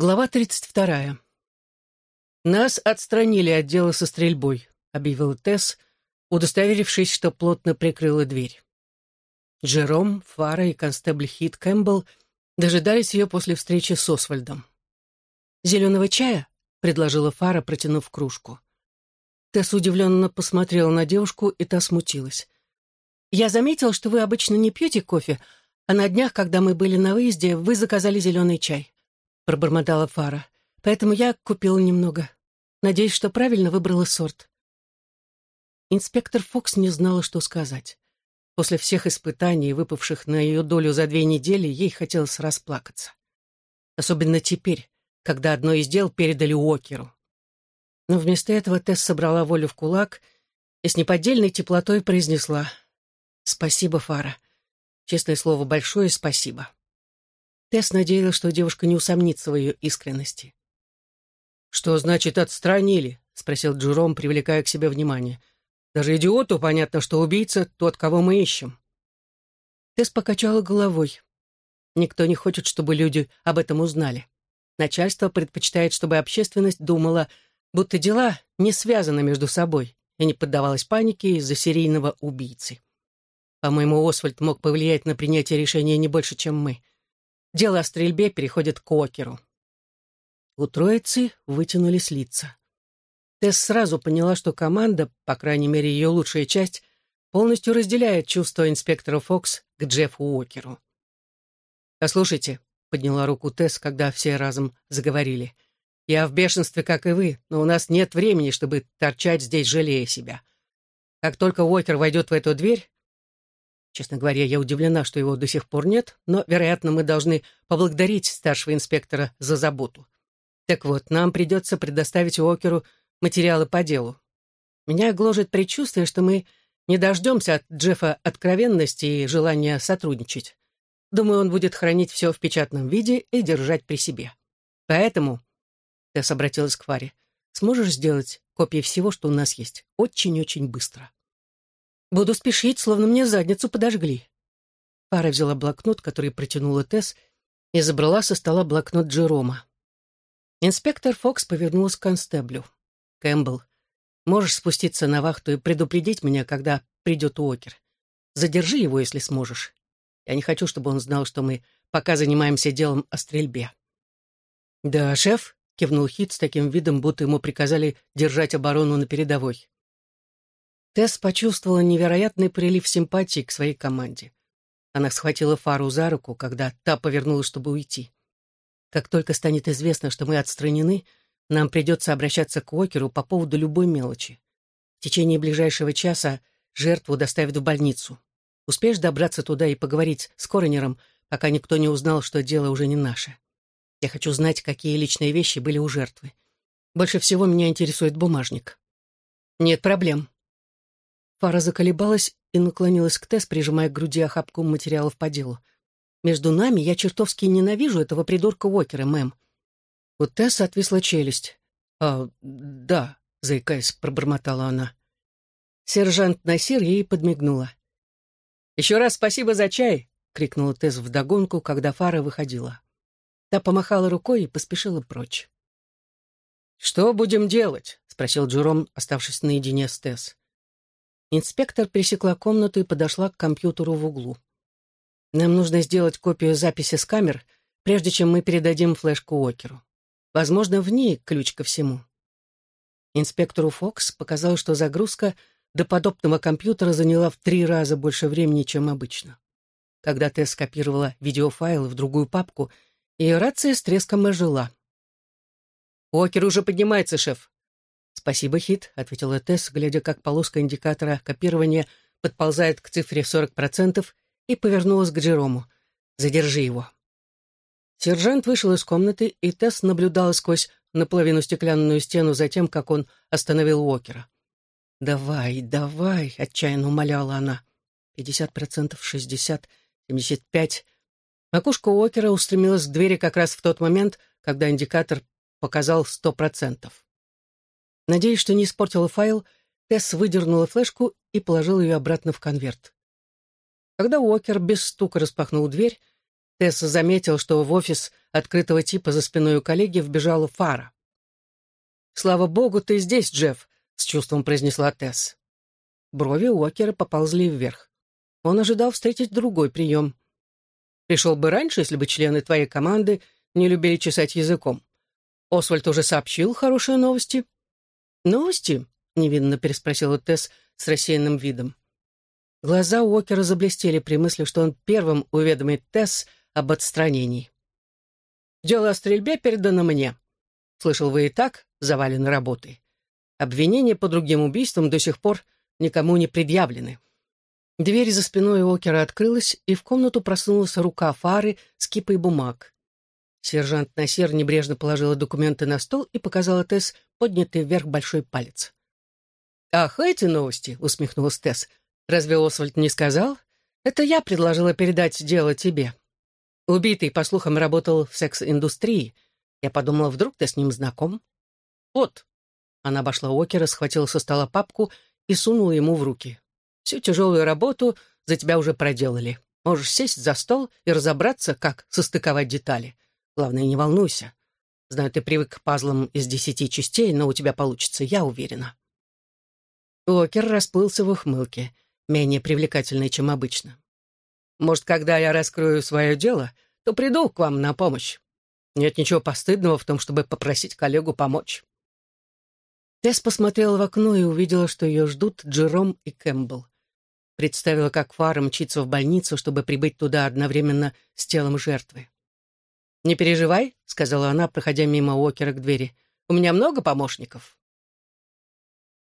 Глава 32. «Нас отстранили от дела со стрельбой», — объявил Тесс, удостоверившись, что плотно прикрыла дверь. Джером, Фара и констебль Хит Кэмпбелл дожидались ее после встречи с Освальдом. «Зеленого чая?» — предложила Фара, протянув кружку. Тесс удивленно посмотрела на девушку, и та смутилась. «Я заметил, что вы обычно не пьете кофе, а на днях, когда мы были на выезде, вы заказали зеленый чай пробормотала Фара. «Поэтому я купила немного. Надеюсь, что правильно выбрала сорт». Инспектор Фокс не знала, что сказать. После всех испытаний, выпавших на ее долю за две недели, ей хотелось расплакаться. Особенно теперь, когда одно из дел передали Уокеру. Но вместо этого Тесс собрала волю в кулак и с неподдельной теплотой произнесла «Спасибо, Фара. Честное слово, большое спасибо». Тесс надеялась, что девушка не усомнится в ее искренности. «Что значит отстранили?» — спросил Джером, привлекая к себе внимание. «Даже идиоту понятно, что убийца — тот, кого мы ищем». Тесс покачала головой. Никто не хочет, чтобы люди об этом узнали. Начальство предпочитает, чтобы общественность думала, будто дела не связаны между собой и не поддавалась панике из-за серийного убийцы. По-моему, Освальд мог повлиять на принятие решения не больше, чем мы. Дело о стрельбе переходит к Океру. У троицы вытянулись лица. Тесс сразу поняла, что команда, по крайней мере ее лучшая часть, полностью разделяет чувства инспектора Фокс к Джеффу Уокеру. «Послушайте», — подняла руку Тесс, когда все разом заговорили, «я в бешенстве, как и вы, но у нас нет времени, чтобы торчать здесь, жалея себя. Как только Уокер войдет в эту дверь, Честно говоря, я удивлена, что его до сих пор нет, но, вероятно, мы должны поблагодарить старшего инспектора за заботу. Так вот, нам придется предоставить Уокеру материалы по делу. Меня гложет предчувствие, что мы не дождемся от Джеффа откровенности и желания сотрудничать. Думаю, он будет хранить все в печатном виде и держать при себе. Поэтому, — Тесс обратилась к Фаре, — сможешь сделать копии всего, что у нас есть, очень-очень быстро. Буду спешить, словно мне задницу подожгли. Пара взяла блокнот, который протянула Тесс, и забрала со стола блокнот Джерома. Инспектор Фокс повернулась к констеблю. «Кэмпбелл, можешь спуститься на вахту и предупредить меня, когда придет Уокер. Задержи его, если сможешь. Я не хочу, чтобы он знал, что мы пока занимаемся делом о стрельбе». «Да, шеф», — кивнул Хит с таким видом, будто ему приказали держать оборону на передовой. Тесс почувствовала невероятный прилив симпатии к своей команде. Она схватила Фару за руку, когда та повернулась, чтобы уйти. Как только станет известно, что мы отстранены, нам придется обращаться к Уокеру по поводу любой мелочи. В течение ближайшего часа жертву доставят в больницу. Успеешь добраться туда и поговорить с коронером, пока никто не узнал, что дело уже не наше. Я хочу знать, какие личные вещи были у жертвы. Больше всего меня интересует бумажник. Нет проблем. Фара заколебалась и наклонилась к Тесс, прижимая к груди охапку материалов по делу. «Между нами я чертовски ненавижу этого придурка Уокера, мэм». У Тесс отвисла челюсть. «А, да», — заикаясь, пробормотала она. Сержант Насир ей подмигнула. «Еще раз спасибо за чай!» — крикнула Тесс вдогонку, когда Фара выходила. Та помахала рукой и поспешила прочь. «Что будем делать?» — спросил Джером, оставшись наедине с Тесс. Инспектор пересекла комнату и подошла к компьютеру в углу. «Нам нужно сделать копию записи с камер, прежде чем мы передадим флешку Уокеру. Возможно, в ней ключ ко всему». Инспектору Фокс показалось, что загрузка до подобного компьютера заняла в три раза больше времени, чем обычно. Когда Тесс скопировала видеофайлы в другую папку, ее рация с треском ожила. «Уокер уже поднимается, шеф», «Спасибо, Хит», — ответила Тесс, глядя, как полоска индикатора копирования подползает к цифре 40% и повернулась к Джерому. «Задержи его». Сержант вышел из комнаты, и Тесс наблюдала сквозь наполовину стеклянную стену за тем, как он остановил Уокера. «Давай, давай», — отчаянно умоляла она. «Пятьдесят процентов, шестьдесят, семьдесят пять». Макушка Уокера устремилась к двери как раз в тот момент, когда индикатор показал сто процентов. Надеясь, что не испортила файл, Тесс выдернула флешку и положила ее обратно в конверт. Когда Уокер без стука распахнул дверь, Тесс заметил, что в офис открытого типа за спиной у коллеги вбежала Фара. «Слава богу, ты здесь, Джефф», — с чувством произнесла Тесс. Брови Уокера поползли вверх. Он ожидал встретить другой прием. «Пришел бы раньше, если бы члены твоей команды не любили чесать языком. Освальд уже сообщил хорошие новости». «Новости?» — невинно переспросила Тесс с рассеянным видом. Глаза Уокера заблестели при мысли, что он первым уведомит Тесс об отстранении. «Дело о стрельбе передано мне. Слышал, вы и так завалены работой. Обвинения по другим убийствам до сих пор никому не предъявлены». Дверь за спиной Уокера открылась, и в комнату просунулась рука Фары с кипой бумаг. Сержант Насер небрежно положила документы на стол и показала Тесс поднятый вверх большой палец. «Ах, эти новости!» — усмехнулась Тесс. «Разве Освальд не сказал? Это я предложила передать дело тебе. Убитый, по слухам, работал в секс-индустрии. Я подумала, вдруг ты с ним знаком?» «Вот». Она обошла Окера, схватила со стола папку и сунула ему в руки. «Всю тяжелую работу за тебя уже проделали. Можешь сесть за стол и разобраться, как состыковать детали. Главное, не волнуйся. Знаю, ты привык к пазлам из десяти частей, но у тебя получится, я уверена». Уокер расплылся в ухмылке, менее привлекательной, чем обычно. «Может, когда я раскрою свое дело, то приду к вам на помощь. Нет ничего постыдного в том, чтобы попросить коллегу помочь». Тесс посмотрела в окно и увидела, что ее ждут Джером и Кэмпбелл. Представила, как Фара мчится в больницу, чтобы прибыть туда одновременно с телом жертвы. «Не переживай», — сказала она, проходя мимо Уокера к двери. «У меня много помощников.